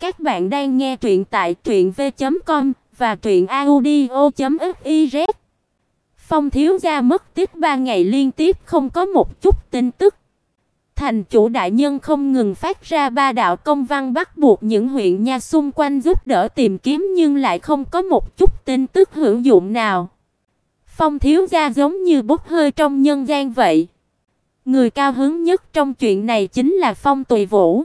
Các bạn đang nghe truyện tại truyệnv.com và truyệnaudio.fiz. Phong thiếu gia mất tích 3 ngày liên tiếp, không có một chút tin tức. Thành chủ đại nhân không ngừng phát ra ba đạo công văn bắt buộc những huyện nha xung quanh giúp đỡ tìm kiếm nhưng lại không có một chút tin tức hữu dụng nào. Phong thiếu gia giống như bốc hơi trong nhân gian vậy. Người cao hứng nhất trong chuyện này chính là Phong Tùy Vũ.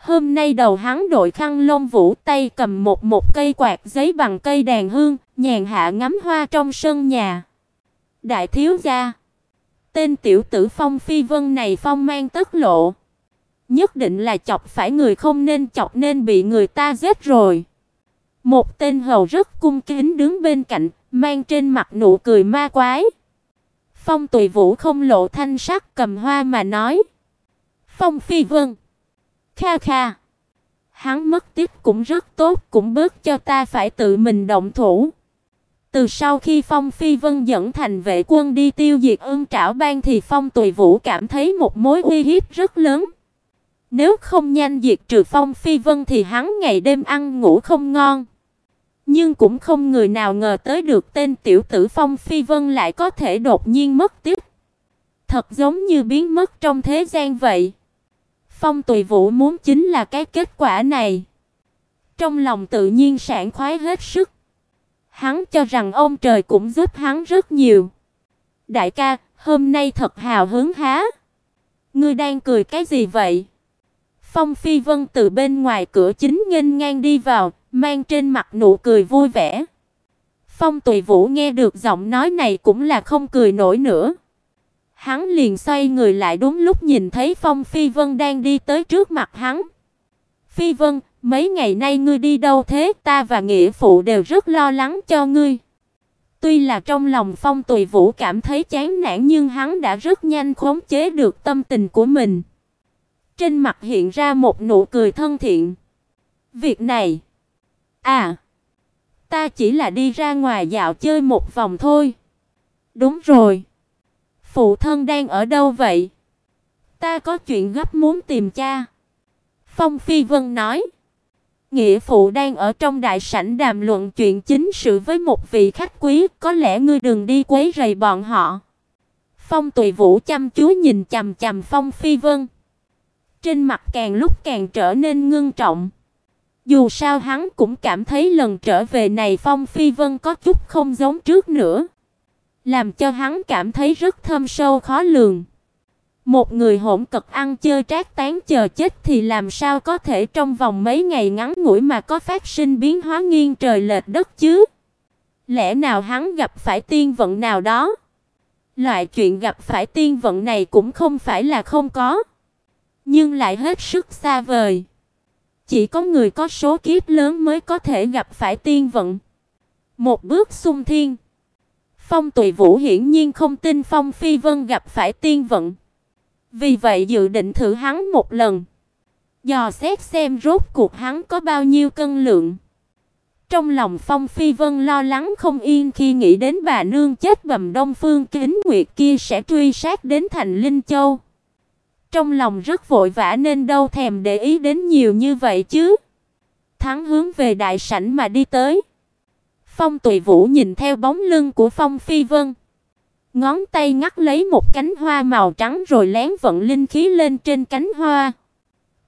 Hôm nay đầu hắn đội khăn lông vũ tay cầm một một cây quạt giấy bằng cây đàn hương, nhàn hạ ngắm hoa trong sân nhà. Đại thiếu gia, tên tiểu tử Phong Phi Vân này phong mang tất lộ, nhất định là chọc phải người không nên chọc nên bị người ta giết rồi. Một tên hầu rất cung kính đứng bên cạnh, mang trên mặt nụ cười ma quái. Phong Tùy Vũ không lộ thanh sắc cầm hoa mà nói: "Phong Phi Vân, Kha kha. Hắn mất tiếp cũng rất tốt, cũng bớt cho ta phải tự mình động thủ. Từ sau khi Phong Phi Vân dẫn thành vệ quân đi tiêu diệt ương Trảo Bang thì Phong Tùy Vũ cảm thấy một mối uy hiếp rất lớn. Nếu không nhanh diệt trừ Phong Phi Vân thì hắn ngày đêm ăn ngủ không ngon. Nhưng cũng không người nào ngờ tới được tên tiểu tử Phong Phi Vân lại có thể đột nhiên mất tiếp. Thật giống như biến mất trong thế gian vậy. Phong Tùy Vũ muốn chính là cái kết quả này. Trong lòng tự nhiên sảng khoái hết sức. Hắn cho rằng ông trời cũng giúp hắn rất nhiều. Đại ca, hôm nay thật hào hứng há. Ngươi đang cười cái gì vậy? Phong Phi Vân từ bên ngoài cửa chính nghênh ngang đi vào, mang trên mặt nụ cười vui vẻ. Phong Tùy Vũ nghe được giọng nói này cũng là không cười nổi nữa. Hắn liền xoay người lại đúng lúc nhìn thấy Phong Phi Vân đang đi tới trước mặt hắn. "Phi Vân, mấy ngày nay ngươi đi đâu thế? Ta và nghĩa phụ đều rất lo lắng cho ngươi." Tuy là trong lòng Phong Tùy Vũ cảm thấy chán nản nhưng hắn đã rất nhanh khống chế được tâm tình của mình. Trên mặt hiện ra một nụ cười thân thiện. "Việc này, à, ta chỉ là đi ra ngoài dạo chơi một vòng thôi." "Đúng rồi." Phụ thân đang ở đâu vậy? Ta có chuyện gấp muốn tìm cha. Phong Phi Vân nói. Nghĩa phụ đang ở trong đại sảnh đàm luận chuyện chính sự với một vị khách quý, có lẽ ngươi đừng đi quấy rầy bọn họ. Phong Tùy Vũ chăm chú nhìn chằm chằm Phong Phi Vân. Trên mặt càng lúc càng trở nên ngưng trọng. Dù sao hắn cũng cảm thấy lần trở về này Phong Phi Vân có chút không giống trước nữa làm cho hắn cảm thấy rất thâm sâu khó lường. Một người hỗn cực ăn chơi trác tán chờ chết thì làm sao có thể trong vòng mấy ngày ngắn ngủi mà có phát sinh biến hóa nghiêng trời lệch đất chứ? Lẽ nào hắn gặp phải tiên vận nào đó? Loại chuyện gặp phải tiên vận này cũng không phải là không có, nhưng lại hết sức xa vời. Chỉ có người có số kiếp lớn mới có thể gặp phải tiên vận. Một bước xung thiên Phong Tùy Vũ hiển nhiên không tin Phong Phi Vân gặp phải tiên vận. Vì vậy dự định thử hắn một lần. Dò xét xem rốt cuộc hắn có bao nhiêu cân lượng. Trong lòng Phong Phi Vân lo lắng không yên khi nghĩ đến bà nương chết bầm Đông Phương Kính Nguyệt kia sẽ truy sát đến thành Linh Châu. Trong lòng rất vội vã nên đâu thèm để ý đến nhiều như vậy chứ. Thắng hướng về đại sảnh mà đi tới. Phong Tùy Vũ nhìn theo bóng lưng của Phong Phi Vân, ngón tay ngắt lấy một cánh hoa màu trắng rồi lén vận linh khí lên trên cánh hoa.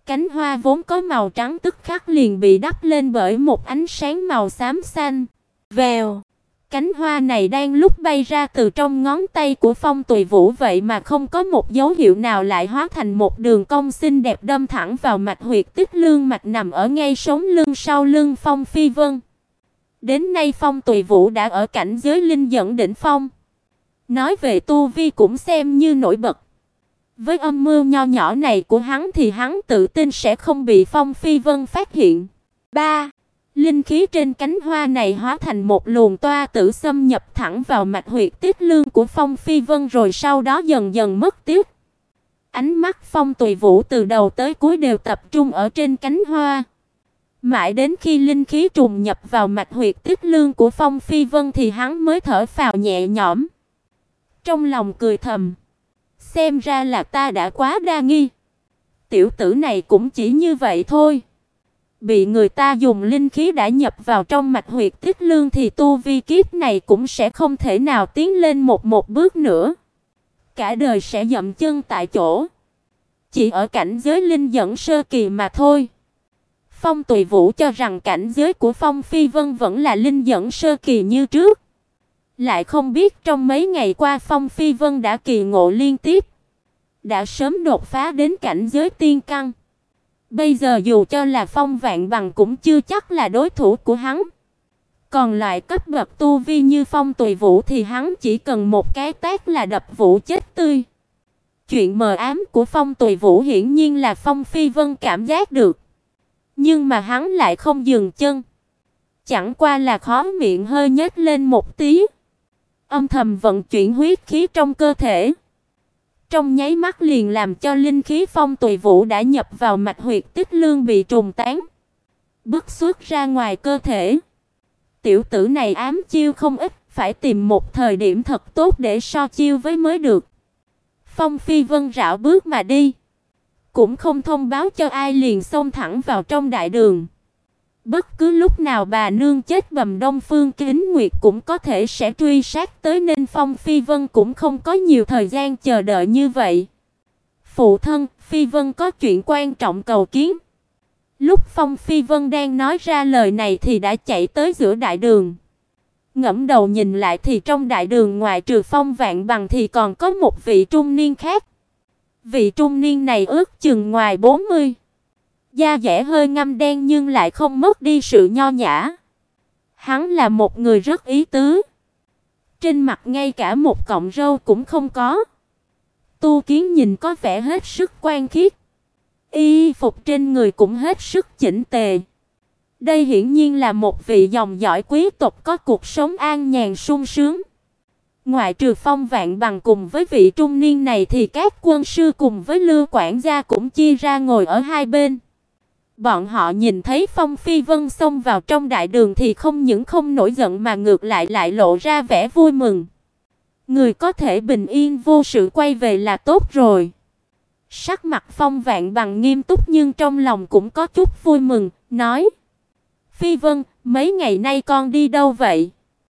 Cánh hoa vốn có màu trắng tức khắc liền bị đắp lên bởi một ánh sáng màu xám xanh. Vèo, cánh hoa này đang lúc bay ra từ trong ngón tay của Phong Tùy Vũ vậy mà không có một dấu hiệu nào lại hóa thành một đường cong xinh đẹp đâm thẳng vào mạch huyệt tích lương mạch nằm ở ngay sống lưng sau lưng Phong Phi Vân. Đến nay Phong Tùy Vũ đã ở cảnh giới linh dẫn đỉnh phong. Nói về tu vi cũng xem như nổi bật. Với âm mưu nho nhỏ này của hắn thì hắn tự tin sẽ không bị Phong Phi Vân phát hiện. 3. Linh khí trên cánh hoa này hóa thành một luồng toa tử xâm nhập thẳng vào mạch huyệt tiết lương của Phong Phi Vân rồi sau đó dần dần mất tiết Ánh mắt Phong Tùy Vũ từ đầu tới cuối đều tập trung ở trên cánh hoa. Mãi đến khi linh khí trùng nhập vào mạch huyệt tích lương của Phong Phi Vân thì hắn mới thở phào nhẹ nhõm. Trong lòng cười thầm, xem ra là ta đã quá đa nghi. Tiểu tử này cũng chỉ như vậy thôi. bị người ta dùng linh khí đã nhập vào trong mạch huyệt tích lương thì tu vi kiếp này cũng sẽ không thể nào tiến lên một một bước nữa. Cả đời sẽ dậm chân tại chỗ. Chỉ ở cảnh giới linh dẫn sơ kỳ mà thôi. Phong Tùy Vũ cho rằng cảnh giới của Phong Phi Vân vẫn là linh dẫn sơ kỳ như trước. Lại không biết trong mấy ngày qua Phong Phi Vân đã kỳ ngộ liên tiếp, đã sớm đột phá đến cảnh giới tiên căn. Bây giờ dù cho là Phong Vạn Bằng cũng chưa chắc là đối thủ của hắn. Còn lại cấp bậc tu vi như Phong Tùy Vũ thì hắn chỉ cần một cái tát là đập Vũ chết tươi. Chuyện mờ ám của Phong Tùy Vũ hiển nhiên là Phong Phi Vân cảm giác được. Nhưng mà hắn lại không dừng chân. Chẳng qua là khó miệng hơi nhếch lên một tí. Âm thầm vận chuyển huyết khí trong cơ thể. Trong nháy mắt liền làm cho linh khí phong tùy vũ đã nhập vào mạch huyệt tích lương bị trùng tán, bức xuất ra ngoài cơ thể. Tiểu tử này ám chiêu không ít, phải tìm một thời điểm thật tốt để so chiêu với mới được. Phong Phi Vân rảo bước mà đi, cũng không thông báo cho ai liền xông thẳng vào trong đại đường. Bất cứ lúc nào bà nương chết bầm Đông Phương Kính Nguyệt cũng có thể sẽ truy sát tới nên Phong Phi Vân cũng không có nhiều thời gian chờ đợi như vậy. Phụ thân, Phi Vân có chuyện quan trọng cầu kiến. Lúc Phong Phi Vân đang nói ra lời này thì đã chạy tới giữa đại đường. Ngẫm đầu nhìn lại thì trong đại đường ngoài trừ Phong Vạn Bằng thì còn có một vị trung niên khác. Vị trung niên này ước chừng ngoài 40. Da dẻ hơi ngăm đen nhưng lại không mất đi sự nho nhã. Hắn là một người rất ý tứ. Trên mặt ngay cả một cọng râu cũng không có. Tu Kiến nhìn có vẻ hết sức quan khiết. Y phục trên người cũng hết sức chỉnh tề. Đây hiển nhiên là một vị dòng dõi quý tộc có cuộc sống an nhàn sung sướng. Ngoại trừ Phong Vạn bằng cùng với vị trung niên này thì các quân sư cùng với Lưu quản gia cũng chia ra ngồi ở hai bên. Bọn họ nhìn thấy Phong Phi Vân xông vào trong đại đường thì không những không nổi giận mà ngược lại lại lộ ra vẻ vui mừng. Người có thể bình yên vô sự quay về là tốt rồi. Sắc mặt Phong Vạn bằng nghiêm túc nhưng trong lòng cũng có chút vui mừng, nói: "Phi Vân, mấy ngày nay con đi đâu vậy?"